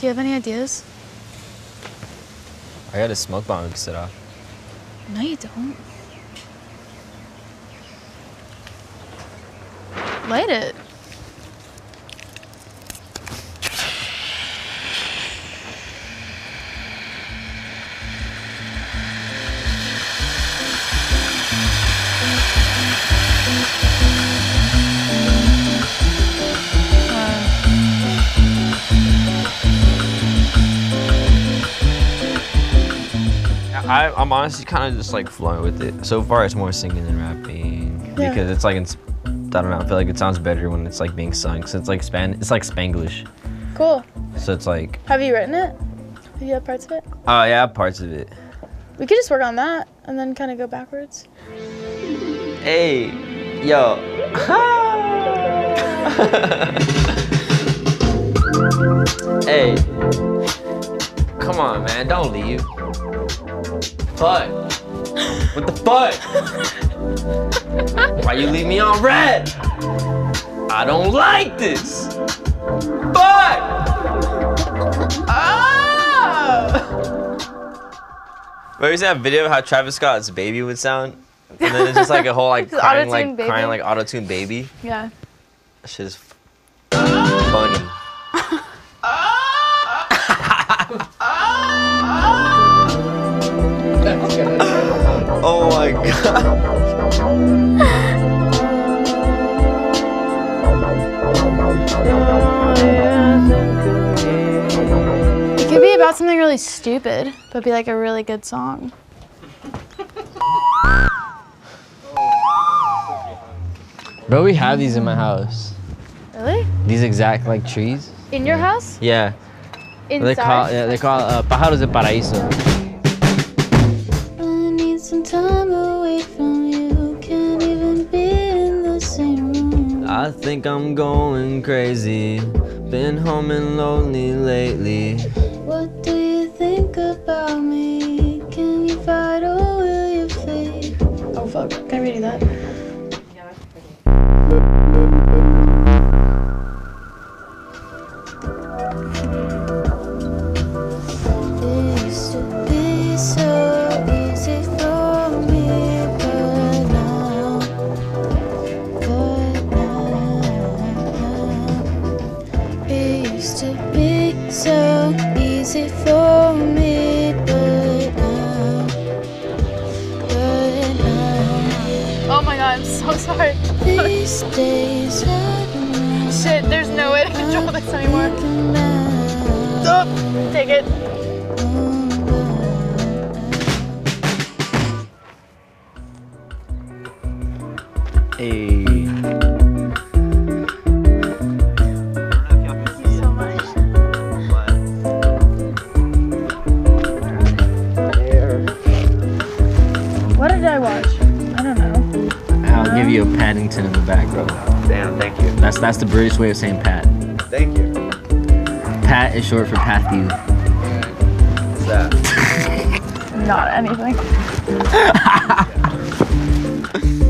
Do you have any ideas? I got a smoke bomb to set off. No, you don't. Light it. I, I'm honestly kind of just like flowing with it. So far, it's more singing than rapping Yeah. because it's like it's, I don't know. I feel like it sounds better when it's like being sung. Cause it's like span. It's like Spanglish. Cool. So it's like, Have you written it? Have you had parts of it? oh yeah, parts of it. We could just work on that and then kind of go backwards. Hey, yo. hey. Come on, man. Don't leave. But. What the fuck? Why you leave me on red? I don't like this. But. Ah! Remember that video of how Travis Scott's baby would sound? And then it's just like a whole like crying like baby? crying like auto tune baby. Yeah. That shit is funny. It could be about something really stupid, but be like a really good song. Bro, we have these in my house. Really? These exact like trees. In your house? Yeah. Inside? They call yeah, they call uh, pájaros de paraíso. I think I'm going crazy. Been home and lonely lately. What do you think about me? Can you fight or will you flee? Oh fuck. Can I redo that? So easy for me, but now, but now, Oh my god, I'm so sorry. these days Shit, there's no way to control this anymore. know. Oh, take it. Hey. I don't know. I'll um, give you a Paddington in the back bro. Damn, thank you. That's that's the British way of saying Pat. Thank you. Pat is short for Patthew. What's that? Not anything.